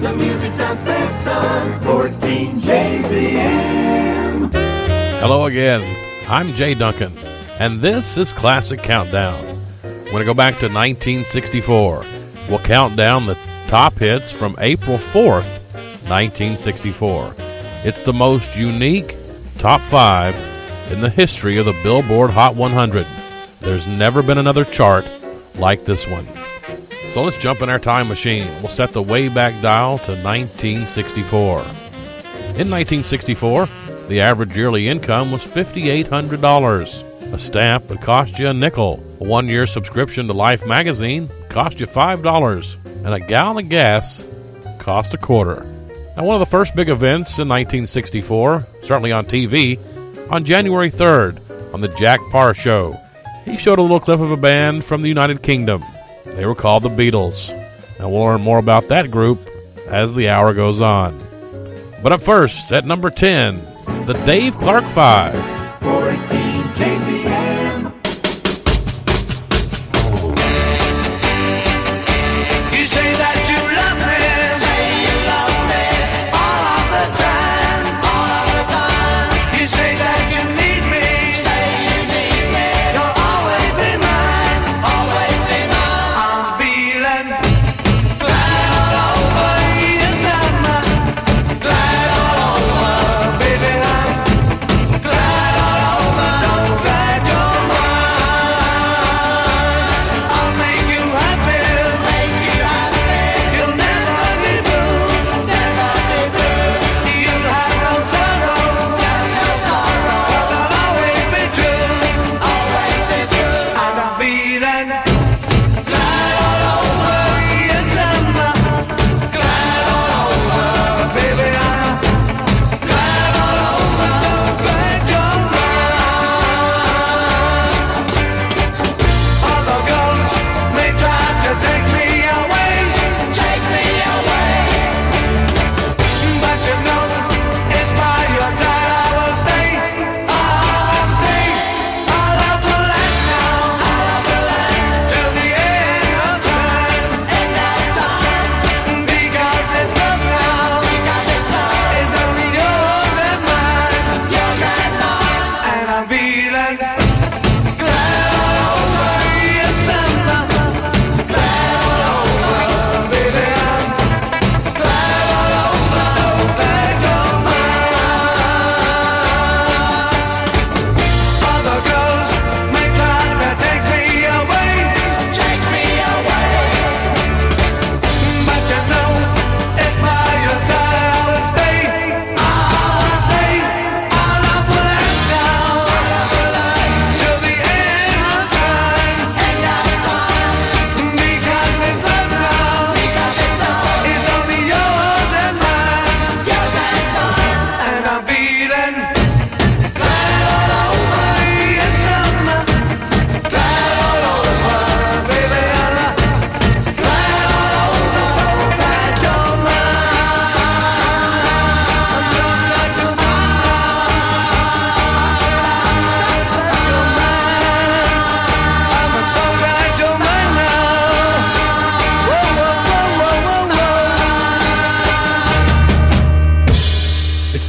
The music sounds best on 14 JZM. Hello again. I'm Jay Duncan, and this is Classic Countdown. We're going to go back to 1964. We'll count down the top hits from April 4th, 1964. It's the most unique top five in the history of the Billboard Hot 100. There's never been another chart like this one. So let's jump in our time machine. We'll set the way back dial to 1964. In 1964, the average yearly income was $5,800. A stamp would cost you a nickel. A one year subscription to Life magazine cost you $5. And a gallon of gas cost a quarter. Now, one of the first big events in 1964, certainly on TV, on January 3rd, on the Jack Paar Show, he showed a little clip of a band from the United Kingdom. They were called the Beatles. Now, we'll learn more about that group as the hour goes on. But up first, at number 10, the Dave Clark 5. 14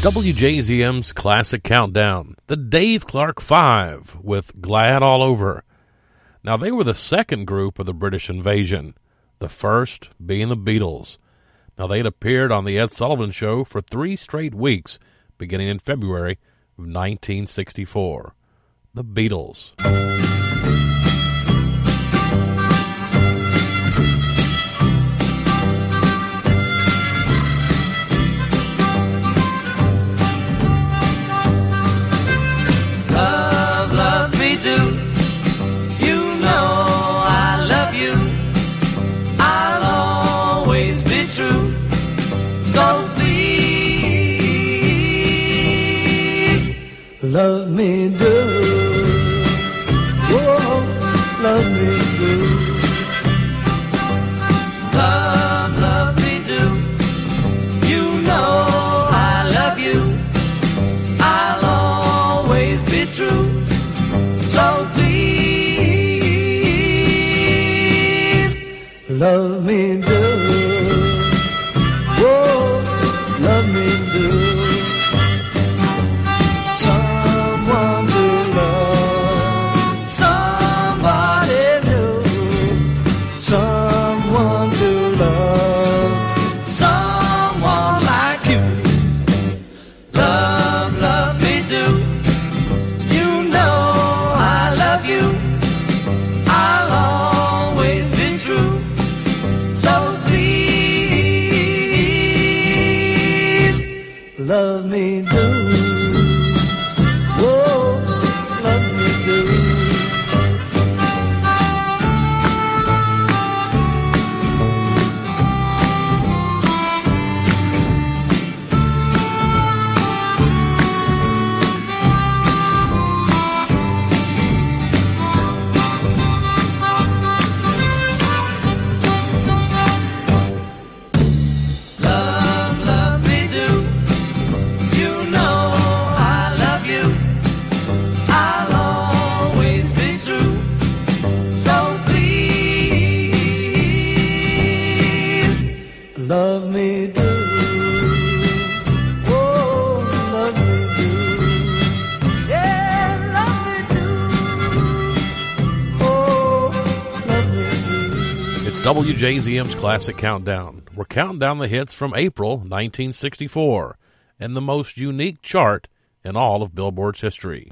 It's WJZM's Classic Countdown, the Dave Clark 5 with Glad All Over. Now, they were the second group of the British invasion, the first being the Beatles. Now, they had appeared on The Ed Sullivan Show for three straight weeks, beginning in February of 1964. The Beatles. Love me do. WJZM's Classic Countdown. We're counting down the hits from April 1964 and the most unique chart in all of Billboard's history.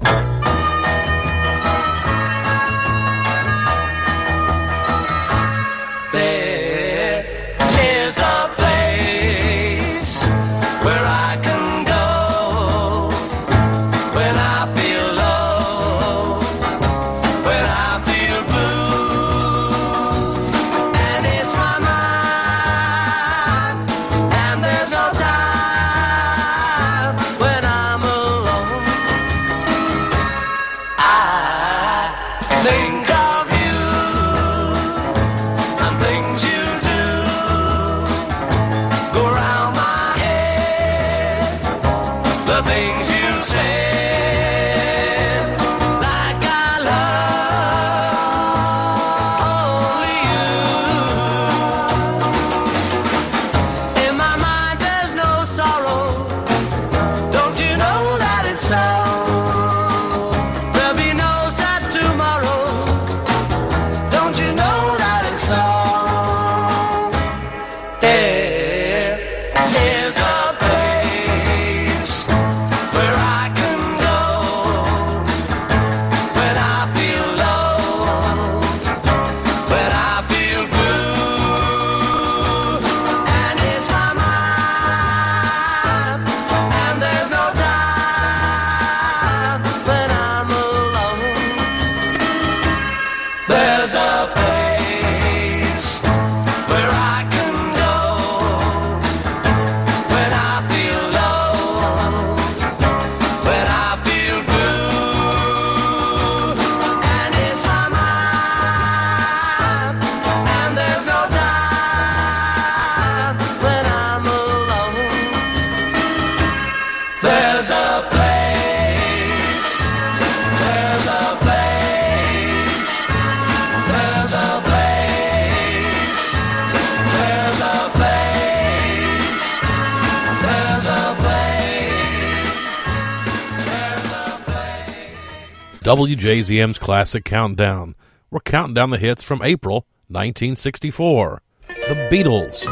WJZM's Classic Countdown. We're counting down the hits from April 1964. The Beatles.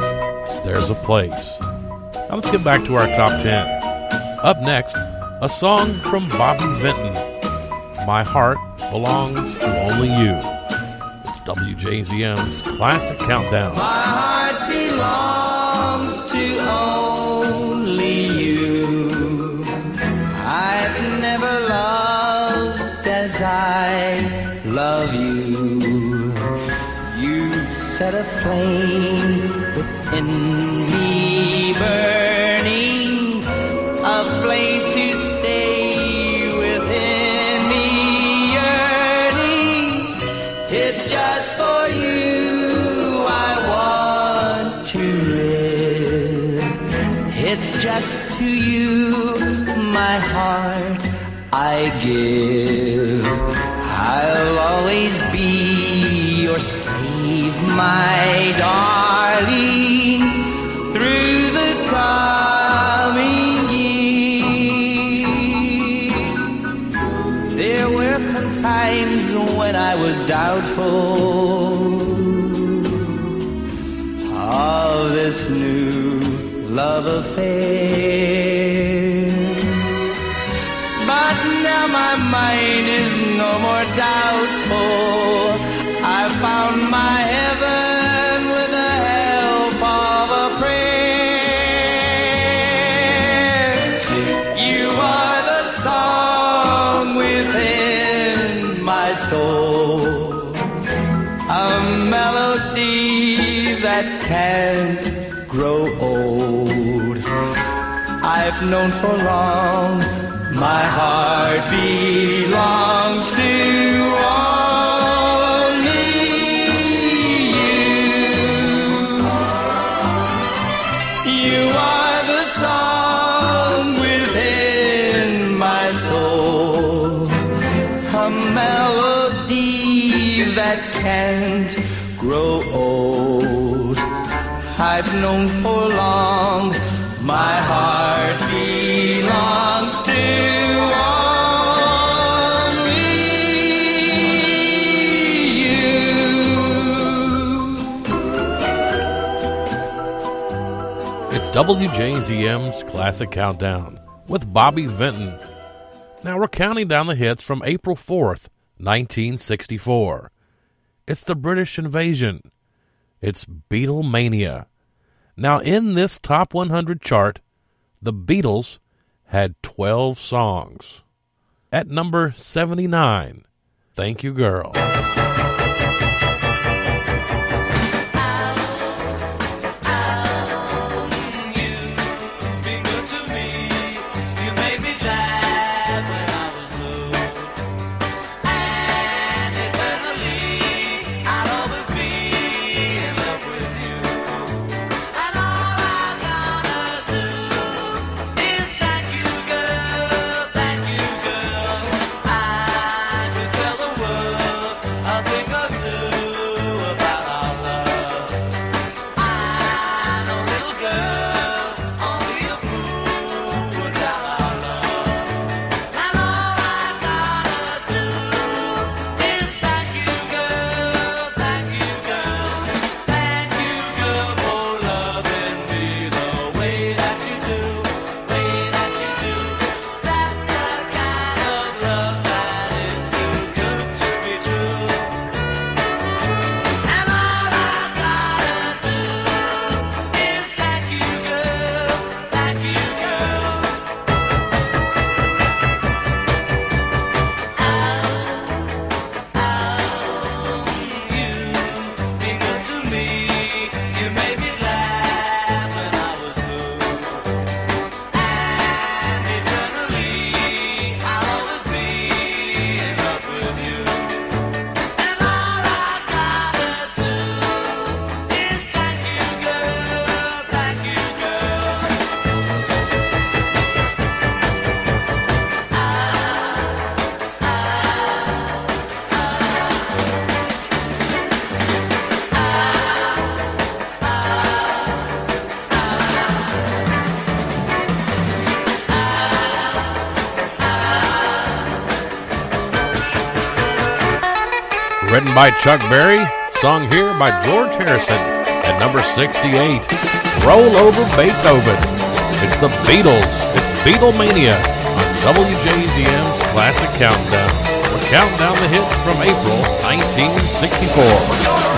There's a place. Now let's get back to our top 10. Up next, a song from Bobby Vinton. My heart belongs to only you. It's WJZM's Classic Countdown. My heart belongs I love you. You've set a flame within me burning, a flame to stay within me yearning. It's just for you I want to live. It's just to you my heart I my darling, through the coming years. There were some times when I was doubtful of this new love affair. But now my mind is no more doubtful. I found known for long. My heart belongs to only you. You are the song within my soul, a melody that can't grow old. I've known for WJZM's Classic Countdown with Bobby Vinton. Now we're counting down the hits from April 4th, 1964. It's the British invasion. It's Beatlemania. Now, in this top 100 chart, the Beatles had 12 songs. At number 79, Thank You Girl. by Chuck Berry, sung here by George Harrison at number 68, Roll Over Beethoven. It's the Beatles. It's Beatlemania on WJZM's Classic Countdown. We're counting down the hits from April 1964.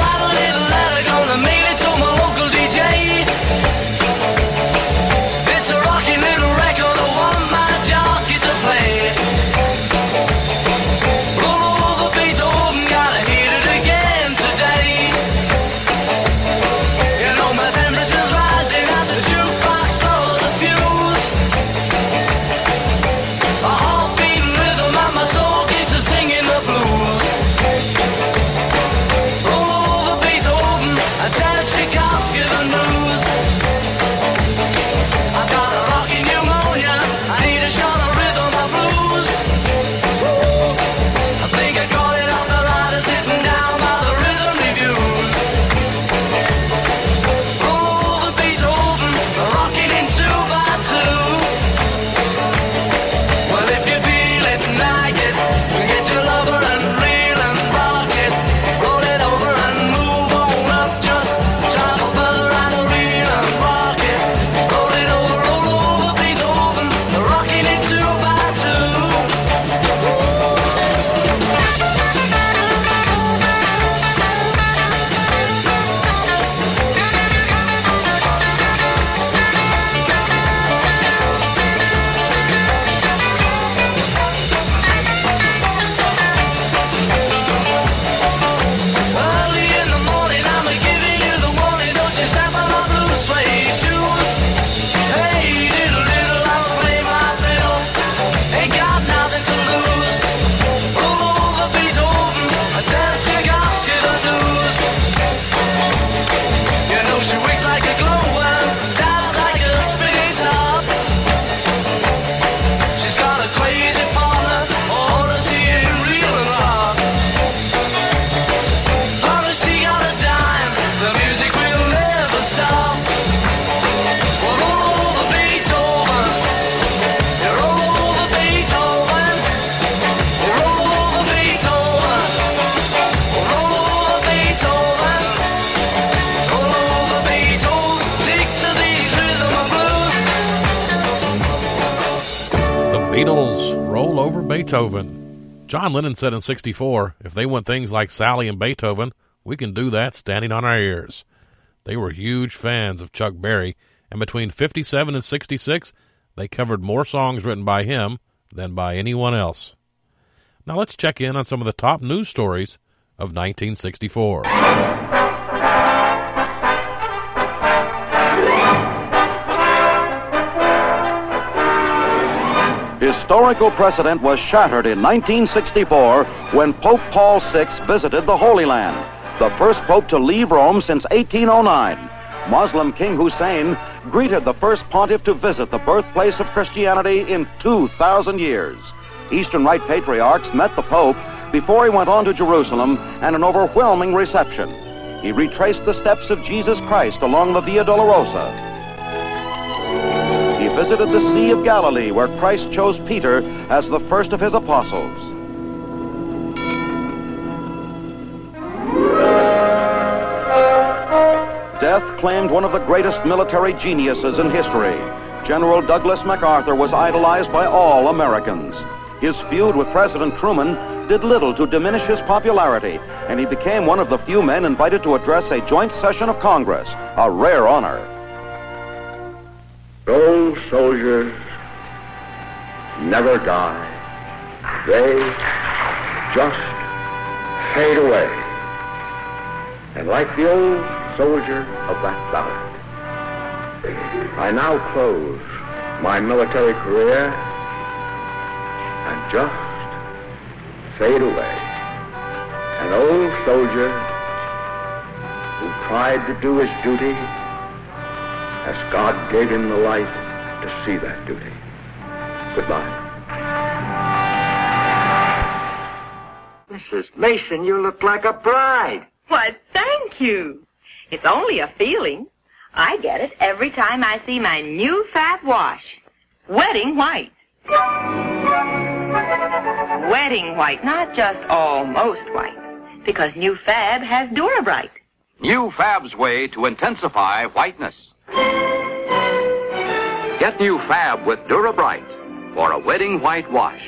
Beethoven. John Lennon said in 64, if they want things like Sally and Beethoven, we can do that standing on our ears. They were huge fans of Chuck Berry, and between 57 and 66, they covered more songs written by him than by anyone else. Now let's check in on some of the top news stories of 1964. Historical precedent was shattered in 1964 when Pope Paul VI visited the Holy Land, the first pope to leave Rome since 1809. Muslim King Hussein greeted the first pontiff to visit the birthplace of Christianity in 2,000 years. Eastern Rite patriarchs met the Pope before he went on to Jerusalem and an overwhelming reception. He retraced the steps of Jesus Christ along the Via Dolorosa. Visited the Sea of Galilee, where Christ chose Peter as the first of his apostles. Death claimed one of the greatest military geniuses in history. General Douglas MacArthur was idolized by all Americans. His feud with President Truman did little to diminish his popularity, and he became one of the few men invited to address a joint session of Congress, a rare honor. Those soldiers never die. They just fade away. And like the old soldier of that ballad, I now close my military career and just fade away. An old soldier who tried to do his duty as God gave him the life to see that duty. Goodbye. Mrs. Mason, you look like a bride. Why, thank you. It's only a feeling. I get it every time I see my new Fab wash. Wedding white. Wedding white, not just almost white. Because new Fab has Durabright. New Fab's way to intensify whiteness. Get new Fab with Durabright for a wedding white wash.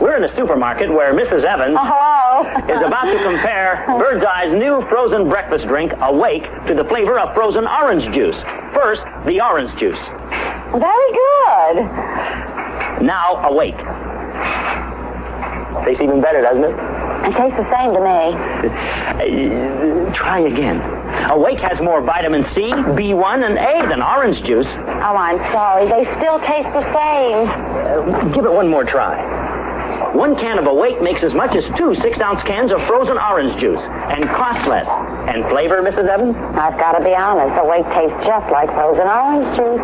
We're in a supermarket where Mrs. Evans oh, is about to compare Bird's Eye's new frozen breakfast drink, Awake, to the flavor of frozen orange juice. First, the orange juice. Very good. Now, Awake. Tastes even better, doesn't it? It tastes the same to me. Uh, try again. Awake has more vitamin C, B1, and A than orange juice. Oh, I'm sorry. They still taste the same. Uh, give it one more try. One can of Awake makes as much as two six-ounce cans of frozen orange juice and costs less. And flavor, Mrs. Evans? I've got to be honest. Awake tastes just like frozen orange juice.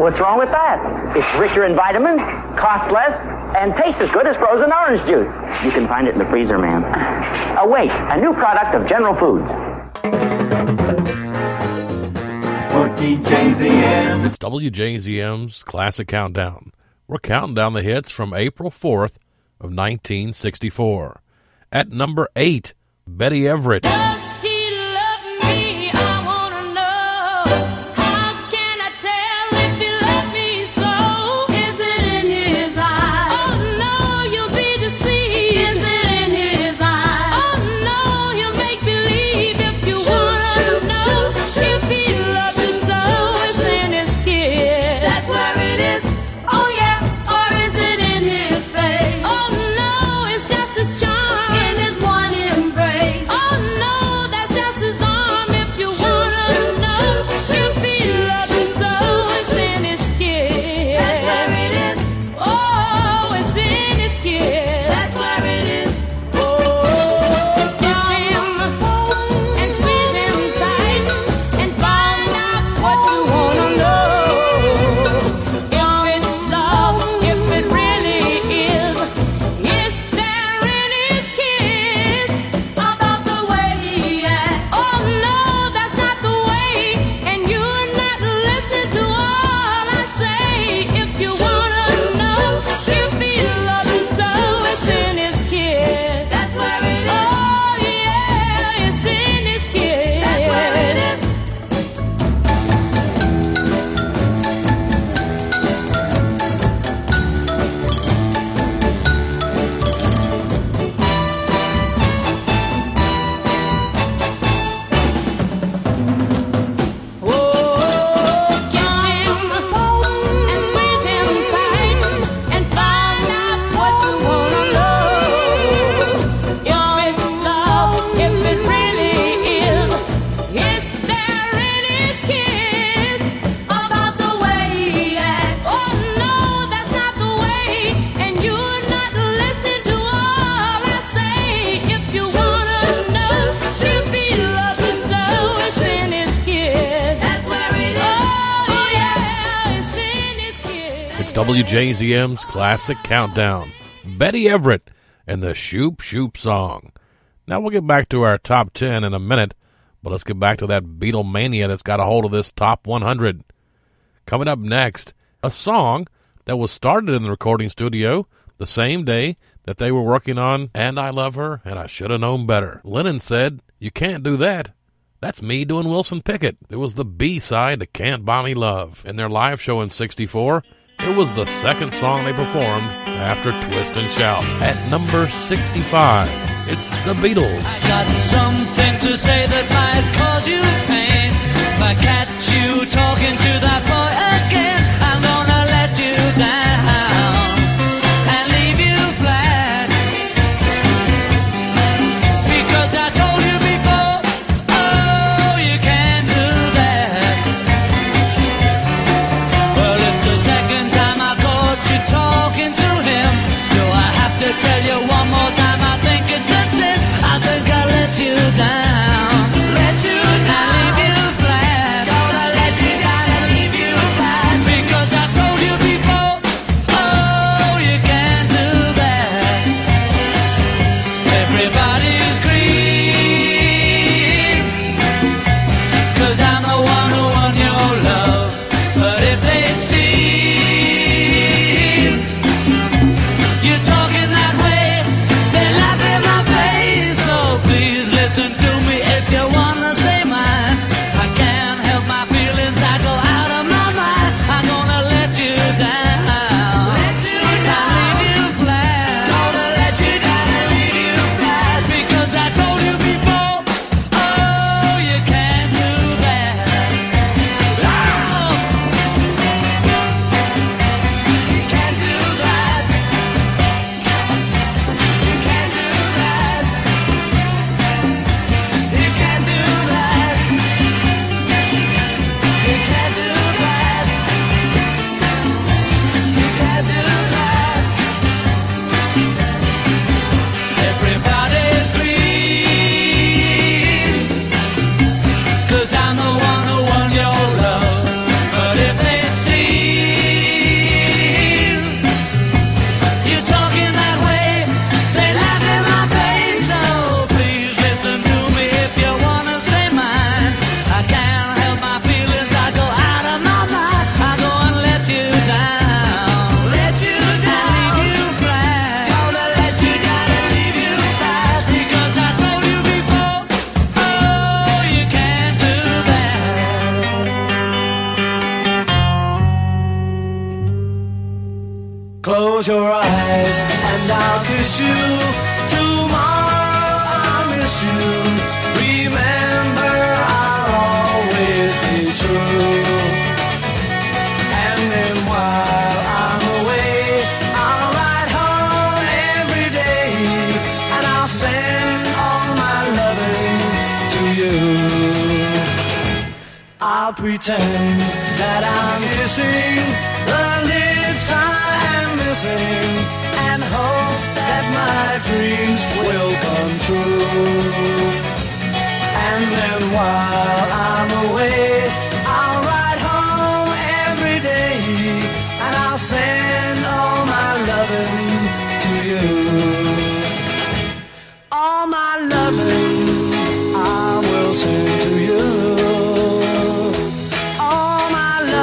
What's wrong with that? It's richer in vitamins, costs less, and tastes as good as frozen orange juice. You can find it in the freezer, ma'am. Oh, Awake, a new product of General Foods. 14JZM. It's WJZM's Classic Countdown. We're counting down the hits from April 4th of 1964. At number 8, Betty Everett. JZM's Classic Countdown, Betty Everett, and the Shoop Shoop song. Now we'll get back to our top 10 in a minute, but let's get back to that Beatlemania that's got a hold of this top 100. Coming up next, a song that was started in the recording studio the same day that they were working on And I Love Her and I Should Have Known Better. Lennon said, You can't do that. That's me doing Wilson Pickett. It was the B side to Can't Buy Me Love in their live show in 64. It was the second song they performed after Twist and Shout. At number 65, it's The Beatles. I got something to say that might cause you pain. If I catch you talking to that boy again, I'm gonna let you down.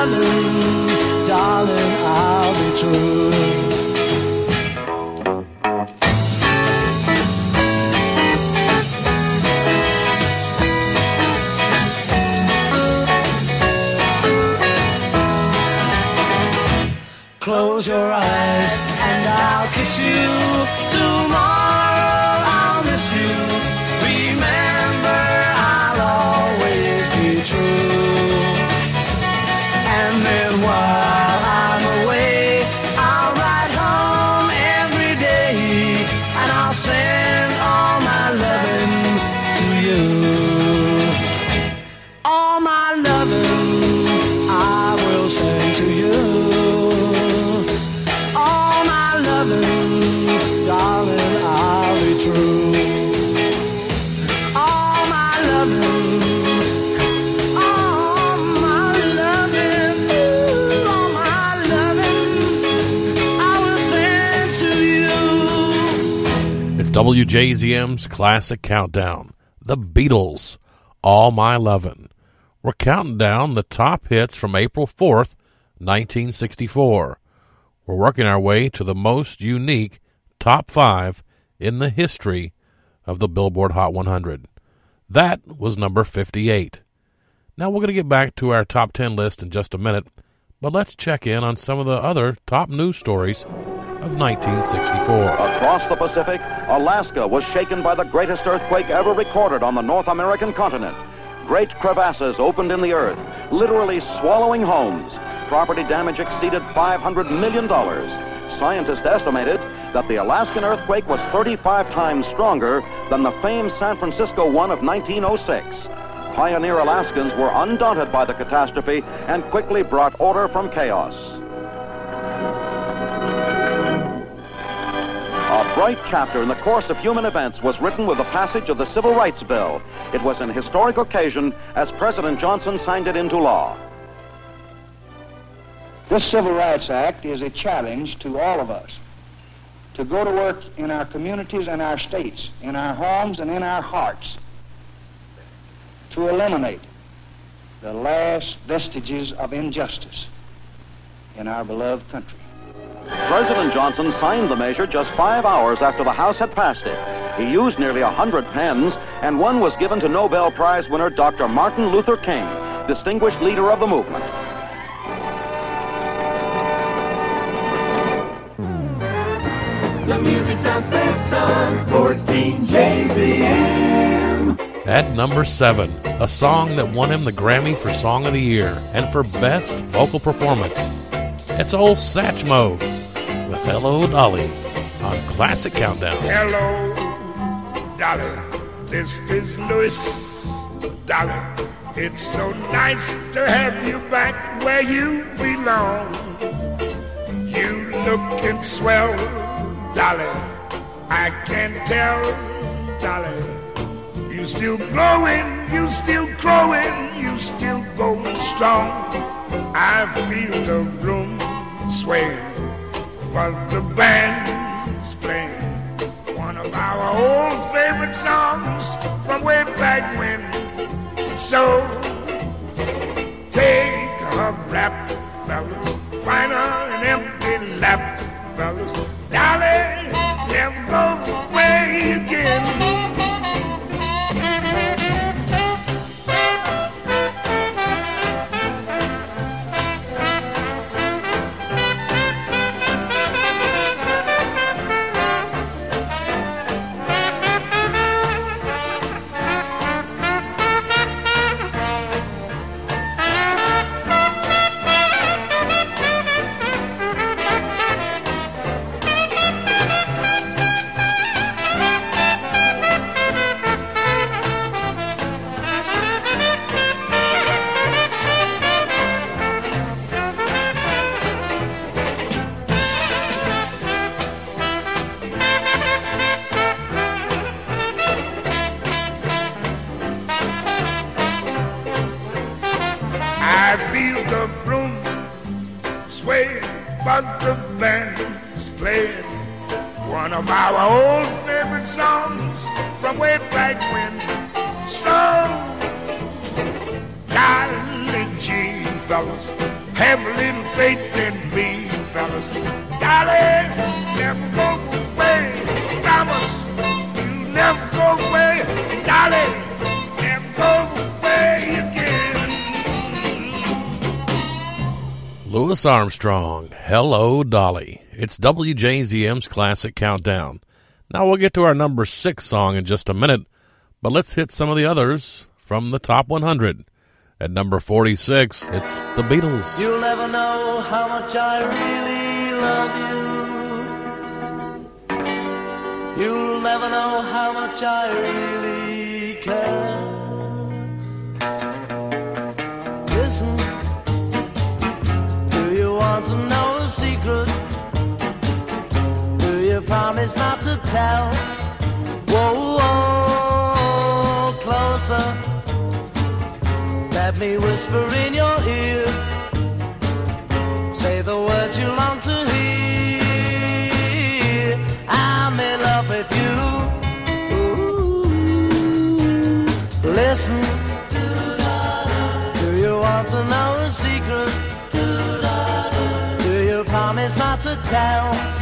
darling, darling, I'll be true. WJZM's Classic Countdown. The Beatles, All My Lovin'. We're counting down the top hits from April 4th, 1964. We're working our way to the most unique top five in the history of the Billboard Hot 100. That was number 58. Now we're going to get back to our top 10 list in just a minute, but let's check in on some of the other top news stories of 1964. Across the Pacific, Alaska was shaken by the greatest earthquake ever recorded on the North American continent. Great crevasses opened in the earth, literally swallowing homes. Property damage exceeded $500 million. Scientists estimated that the Alaskan earthquake was 35 times stronger than the famed San Francisco one of 1906. Pioneer Alaskans were undaunted by the catastrophe and quickly brought order from chaos. A bright chapter in the course of human events was written with the passage of the Civil Rights Bill. It was an historic occasion as President Johnson signed it into law. This Civil Rights Act is a challenge to all of us to go to work in our communities and our states, in our homes and in our hearts, to eliminate the last vestiges of injustice in our beloved country. President Johnson signed the measure just five hours after the House had passed it. He used nearly a hundred pens, and one was given to Nobel Prize winner Dr. Martin Luther King, distinguished leader of the movement. The music sounds best on 14 JZM. At number seven, a song that won him the Grammy for Song of the Year and for Best Vocal Performance. It's old Satchmo with Hello Dolly on Classic Countdown. Hello, Dolly. This is Louis, Dolly. It's so nice to have you back where you belong. You looking swell, Dolly. I can tell, Dolly. You still glowing, you still growing, you still going strong. I feel the room swaying, but the band's playing one of our old favorite songs from way back when. So take a rap, fellas, find an empty lap, fellas. Dolly, never away again. Louis Armstrong, Hello Dolly. It's WJZM's Classic Countdown. Now we'll get to our number six song in just a minute, but let's hit some of the others from the top 100. At number 46, it's the Beatles. You'll never know how much I really love you. You'll never know how much I really promise not to tell. Whoa, whoa, closer. Let me whisper in your ear. Say the words you long to hear. I'm in love with you. Ooh, listen. Do you want to know a secret? Do you promise not to tell?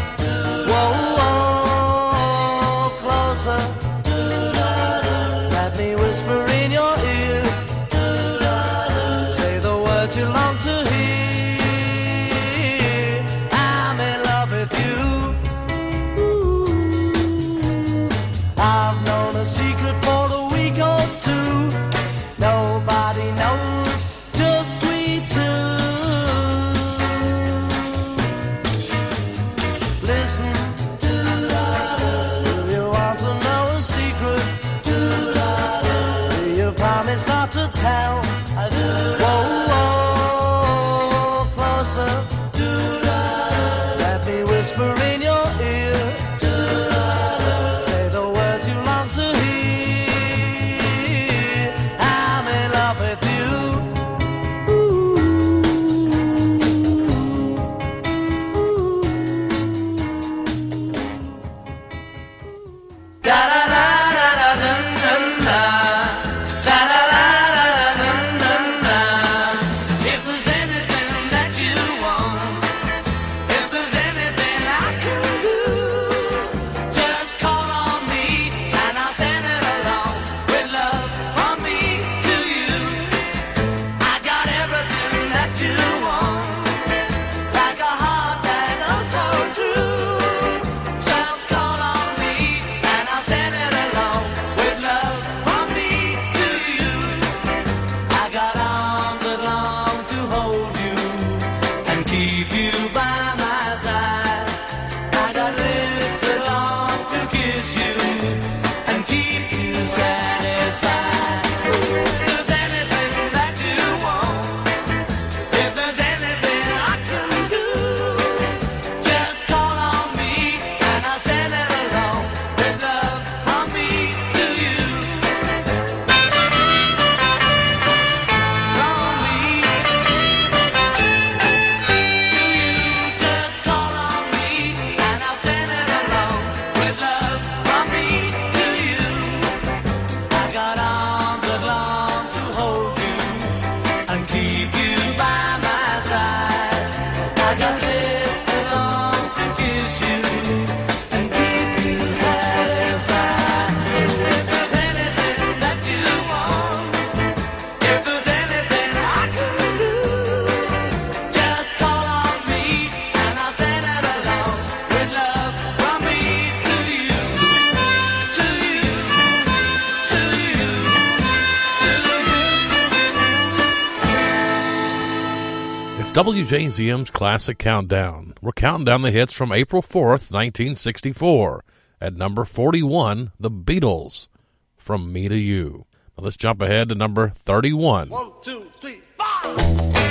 WJZM's Classic Countdown. We're counting down the hits from April 4th, 1964. At number 41, The Beatles, From Me to You. Now let's jump ahead to number 31. One, two, three, four!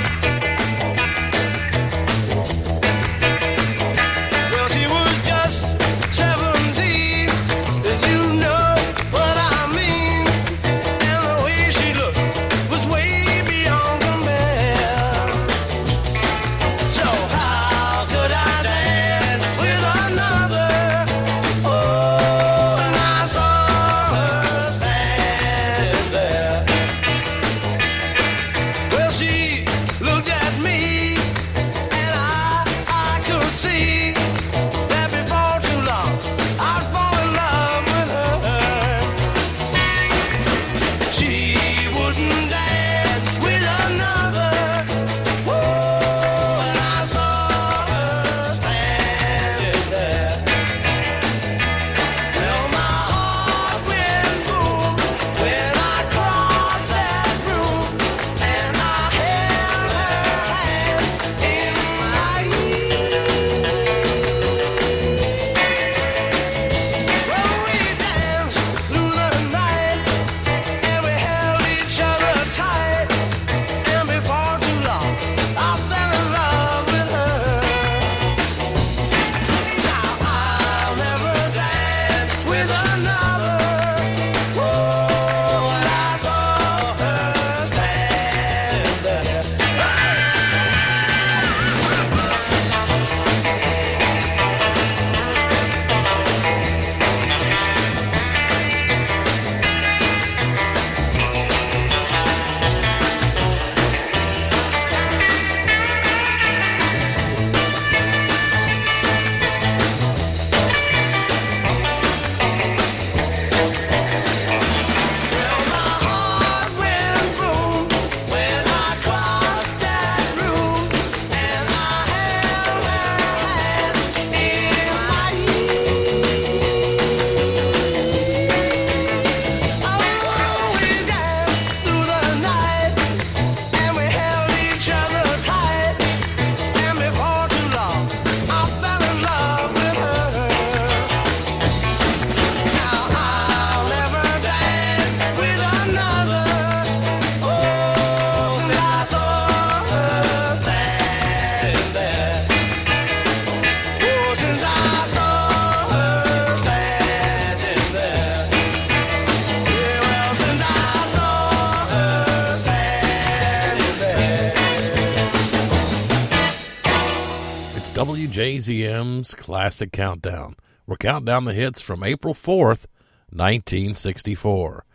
WJZM's Classic Countdown. We're counting down the hits from April 4th, 1964.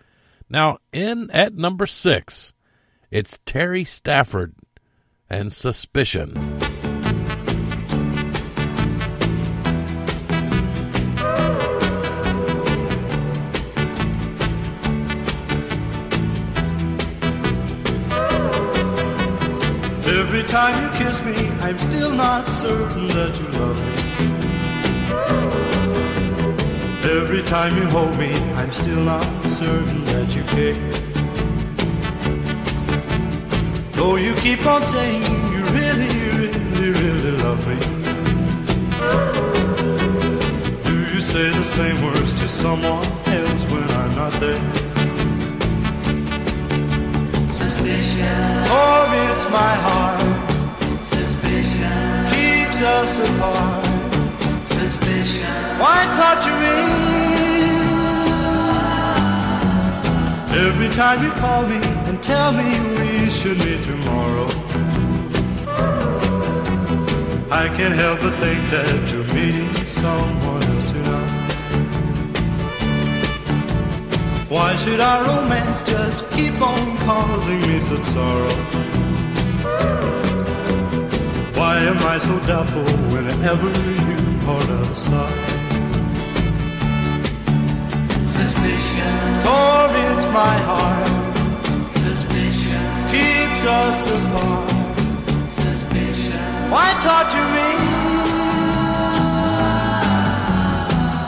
Now, in at number six, it's Terry Stafford and Suspicion. Me, I'm still not certain that you love me. Every time you hold me, I'm still not certain that you care. Though you keep on saying you really, really, really love me. Do you say the same words to someone else when I'm not there? Why torture me? Every time you call me and tell me we should meet tomorrow, I can't help but think that you're meeting someone else tonight. Why should our romance just keep on causing me such sorrow? Why am I so doubtful whenever you aside? Suspicion. Torments my heart, Suspicion. keeps us apart. Suspicion. Why torture me?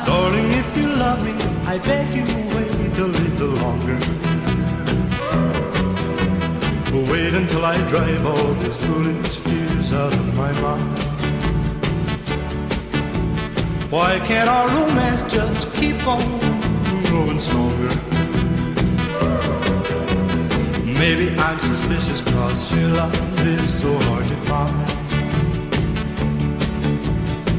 Darling, if you love me, I beg you wait a little longer. Wait until I drive all these foolish fears out of my mind. Why can't our romance just keep on growing stronger? Maybe I'm suspicious cause your love is so hard to find.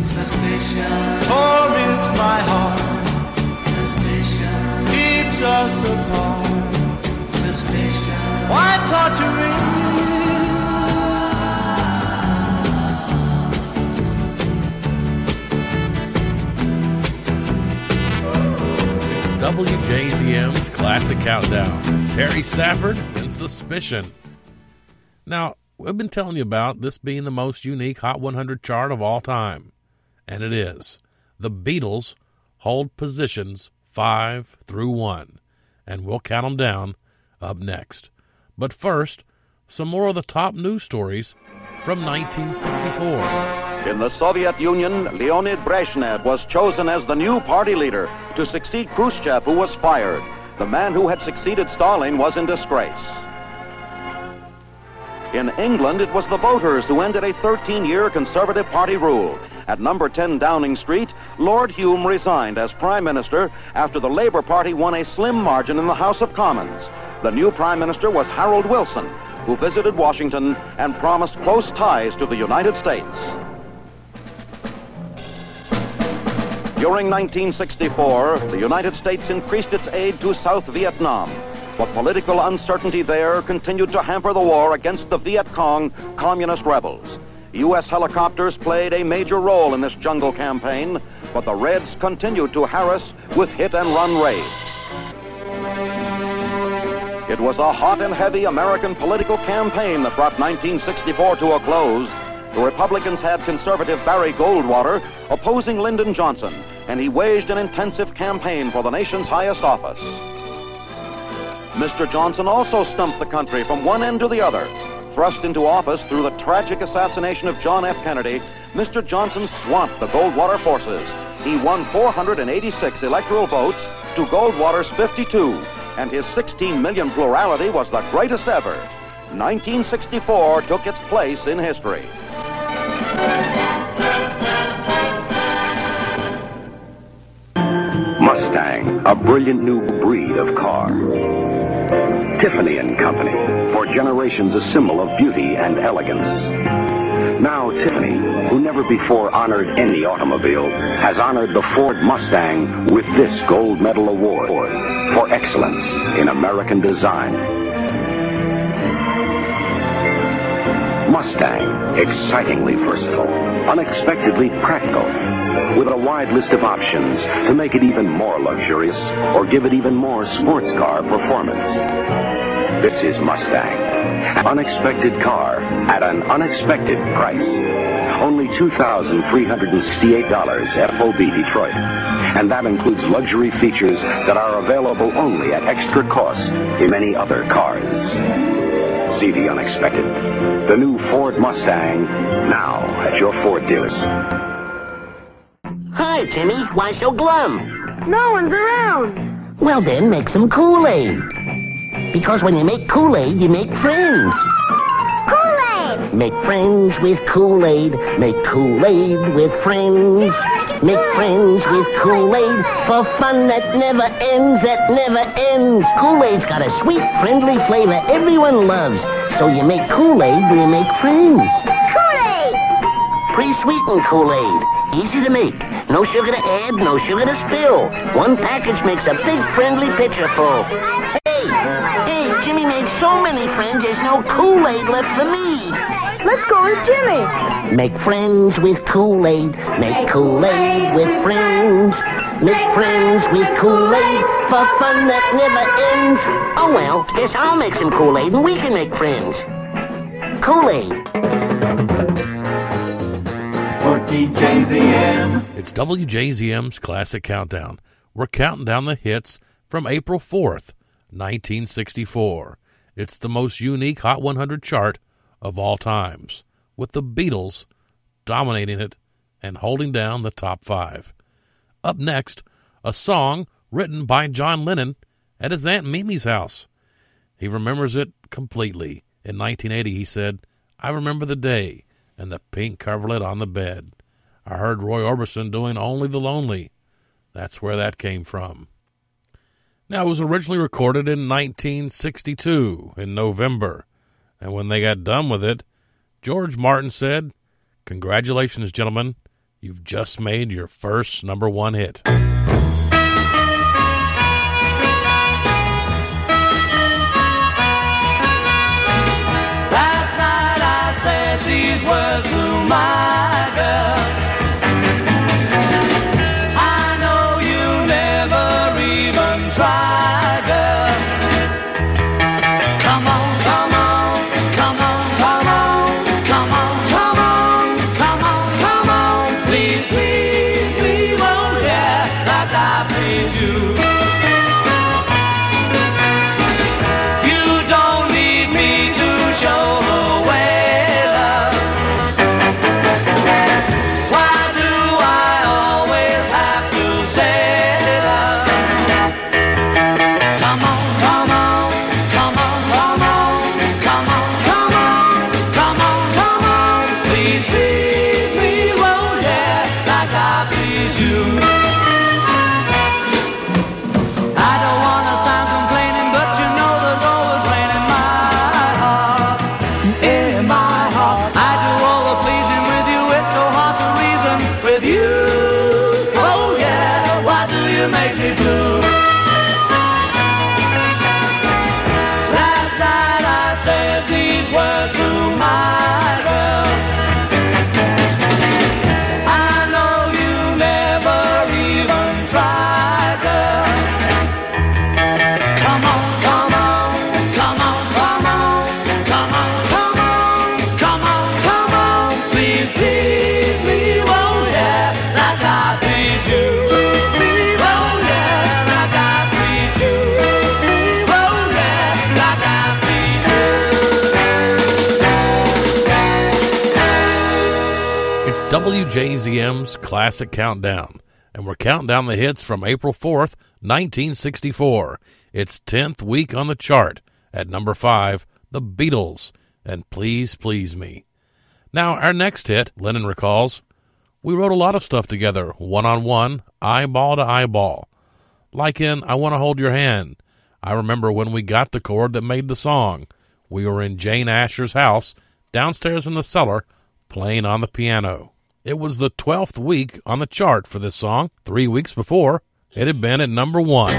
Suspicion. Torments my heart, Suspicion. keeps us apart. Suspicion. Why torture me? WJZM's Classic Countdown. Terry Stafford and Suspicion. Now, we've been telling you about this being the most unique Hot 100 chart of all time. And it is. The Beatles hold positions 5 through 1. And we'll count them down up next. But first, some more of the top news stories from 1964. In the Soviet Union, Leonid Brezhnev was chosen as the new party leader to succeed Khrushchev, who was fired. The man who had succeeded Stalin was in disgrace. In England, it was the voters who ended a 13 year Conservative Party rule. At number 10 Downing Street, Lord Home resigned as Prime Minister after the Labour Party won a slim margin in the House of Commons. The new Prime Minister was Harold Wilson, who visited Washington and promised close ties to the United States. During 1964, the United States increased its aid to South Vietnam. But political uncertainty there continued to hamper the war against the Viet Cong communist rebels. U.S. helicopters played a major role in this jungle campaign, but the Reds continued to harass with hit and run raids. It was a hot and heavy American political campaign that brought 1964 to a close. The Republicans had conservative Barry Goldwater opposing Lyndon Johnson, and he waged an intensive campaign for the nation's highest office. Mr. Johnson also stumped the country from one end to the other. Thrust into office through the tragic assassination of John F. Kennedy, Mr. Johnson swamped the Goldwater forces. He won 486 electoral votes to Goldwater's 52, and his 16 million plurality was the greatest ever. 1964 took its place in history. Mustang, a brilliant new breed of car. Tiffany and Company, for generations a symbol of beauty and elegance. Now Tiffany, who never before honored any automobile, has honored the Ford Mustang with this gold medal award for excellence in American design. Mustang excitingly versatile, unexpectedly practical, with a wide list of options to make it even more luxurious or give it even more sports car performance. This is Mustang, an unexpected car at an unexpected price. Only $2,368 FOB Detroit. And that includes luxury features that are available only at extra cost in many other cars. See the unexpected. The new Ford Mustang, now at your Ford dealers. Hi, Timmy. Why so glum? No one's around. Well, then, make some Kool-Aid. Because when you make Kool-Aid, you make friends. Kool-Aid! Make friends with Kool-Aid. Make Kool-Aid with friends. Make friends with Kool-Aid for fun that never ends, that never ends. Kool-Aid's got a sweet, friendly flavor everyone loves. So you make Kool-Aid you make friends. Kool-Aid! Pre-sweetened Kool-Aid. Easy to make. No sugar to add, no sugar to spill. One package makes a big friendly pitcher full. Hey, hey, Jimmy made so many friends, there's no Kool-Aid left for me. Let's go with Jimmy. Make friends with Kool-Aid. Make Kool-Aid with friends. Make friends with Kool-Aid for fun that never ends. Oh well, guess I'll make some Kool-Aid and we can make friends. Kool-Aid. 14JZM. It's WJZM's Classic Countdown. We're counting down the hits from April 4th, 1964. It's the most unique Hot 100 chart of all times, with the Beatles dominating it and holding down the top five. Up next, a song written by John Lennon at his Aunt Mimi's house. He remembers it completely. In 1980, he said, I remember the day and the pink coverlet on the bed. I heard Roy Orbison doing Only the Lonely. That's where that came from. Now, it was originally recorded in 1962 in November, and when they got done with it, George Martin said, Congratulations, gentlemen. You've just made your first number one hit. Last night I said these words to my WJZM's Classic Countdown, and we're counting down the hits from April 4th, 1964. It's 10th week on the chart at number 5, The Beatles, and Please Please Me. Now, our next hit, Lennon recalls, we wrote a lot of stuff together, one on one, eyeball to eyeball. Like in I Want to Hold Your Hand. I remember when we got the chord that made the song. We were in Jane Asher's house, downstairs in the cellar, playing on the piano. It was the 12th week on the chart for this song. Three weeks before, it had been at number one.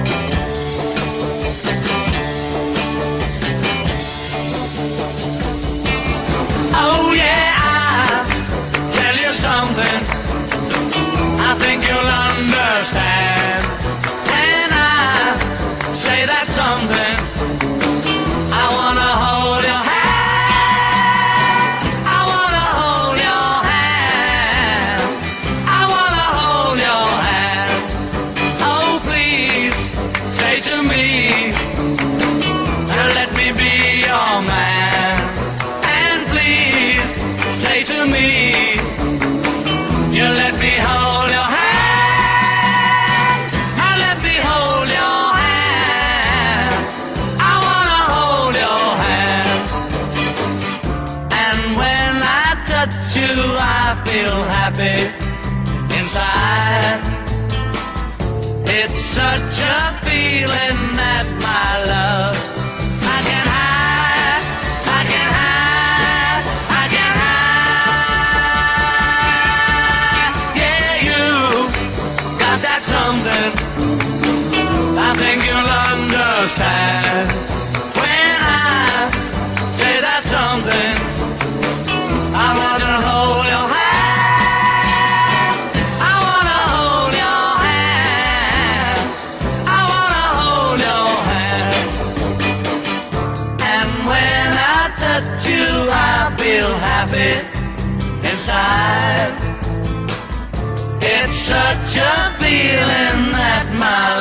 say that something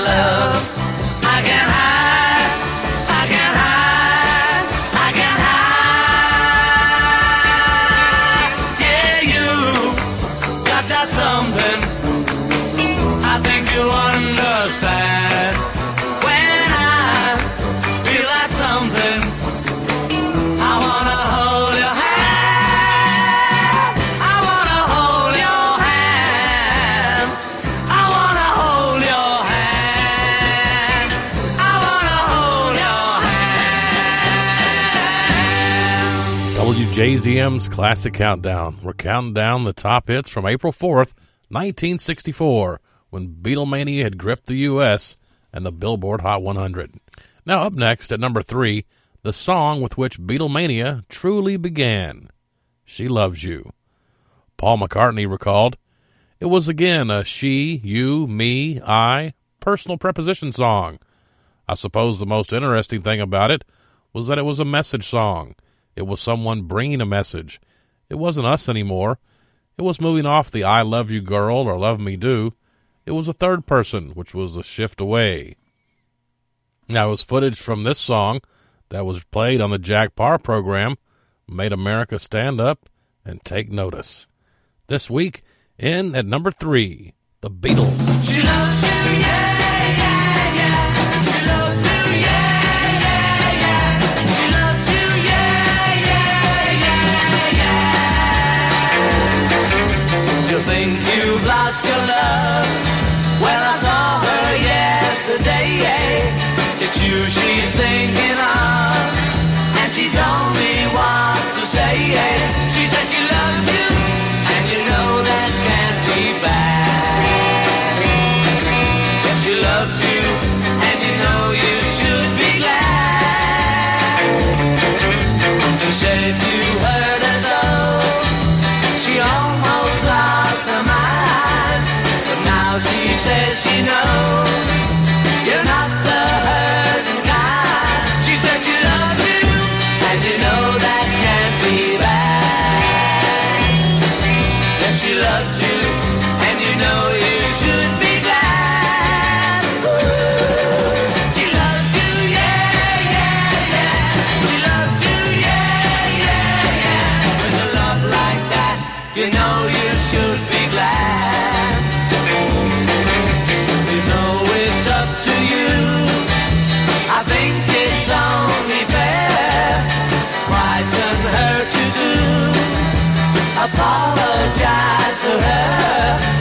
love WJZM's Classic Countdown. We're counting down the top hits from April 4th, 1964, when Beatlemania had gripped the U.S. and the Billboard Hot 100. Now, up next at number three, the song with which Beatlemania truly began She Loves You. Paul McCartney recalled, It was again a she, you, me, I personal preposition song. I suppose the most interesting thing about it was that it was a message song. It was someone bringing a message. It wasn't us anymore. It was moving off the I love you girl or love me do. It was a third person, which was a shift away. Now, it was footage from this song that was played on the Jack Paar program, made America stand up and take notice. This week, in at number three, the Beatles. You she's thinking of, and she told me what to say.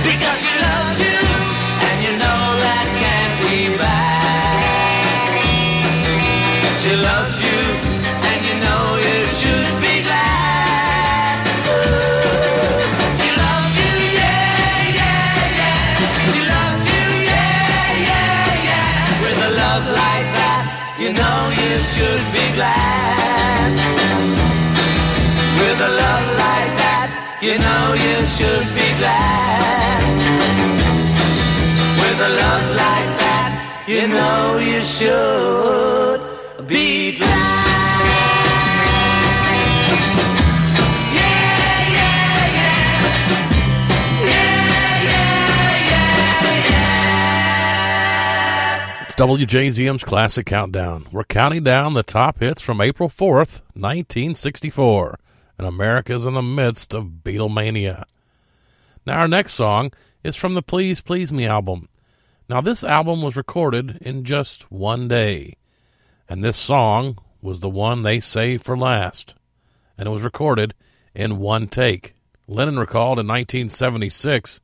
Because she loves you, and you know that can't be bad. She loves you, and you know you should be glad. She you, yeah, yeah, yeah. She you, yeah, yeah, yeah. With a love like that, you know you should be glad. With a love you know you should be glad. With a love like that, you know you should be glad. It's WJZM's Classic Countdown. We're counting down the top hits from April 4th, 1964, and America's in the midst of Beatlemania. Now, our next song is from the Please Please Me album. Now, this album was recorded in just one day, and this song was the one they saved for last, and it was recorded in one take. Lennon recalled in 1976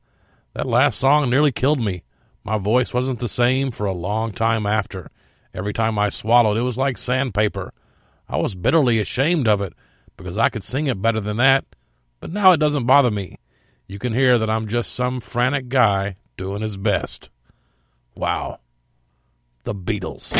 that last song nearly killed me. My voice wasn't the same for a long time after. Every time I swallowed, it was like sandpaper. I was bitterly ashamed of it because I could sing it better than that, but now it doesn't bother me. You can hear that I'm just some frantic guy doing his best. Wow. The Beatles.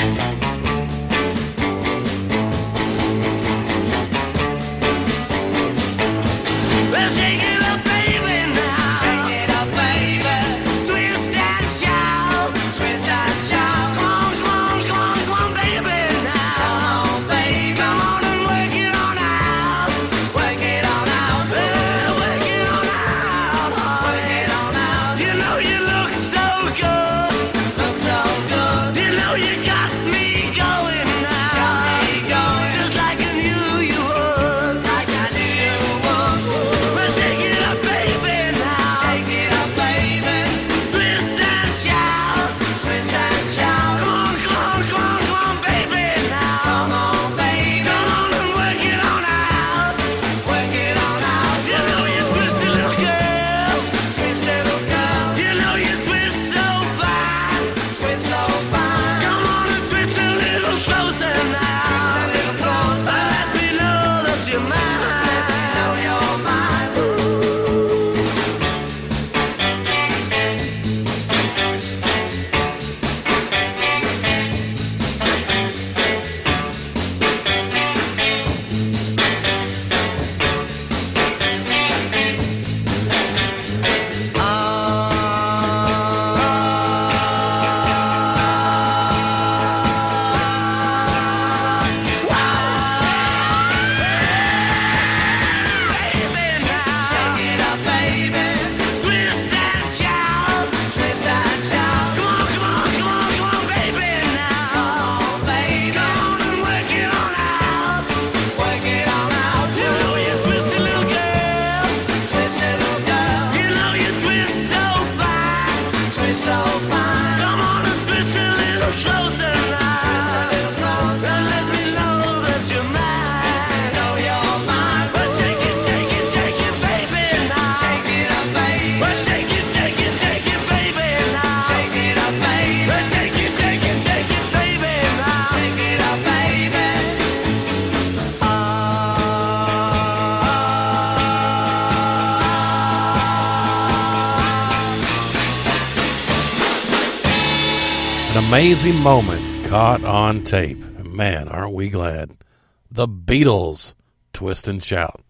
amazing moment caught on tape. Man, aren't we glad? The Beatles twist and shout.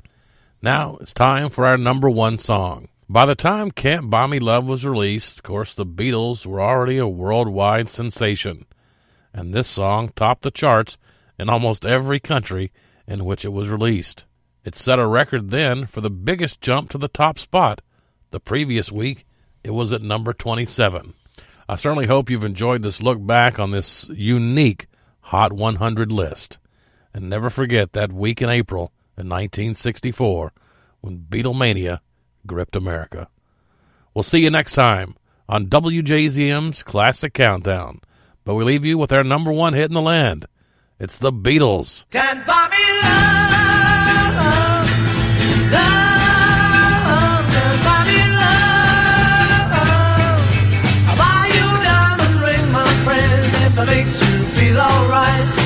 Now it's time for our number one song. By the time Can't Buy Me Love was released, of course, the Beatles were already a worldwide sensation, and this song topped the charts in almost every country in which it was released. It set a record then for the biggest jump to the top spot. The previous week, it was at number 27. I certainly hope you've enjoyed this look back on this unique Hot 100 list. And never forget that week in April in 1964 when Beatlemania gripped America. We'll see you next time on WJZM's Classic Countdown. But we leave you with our number one hit in the land. It's the Beatles. Can buy me love, love. that makes you feel alright.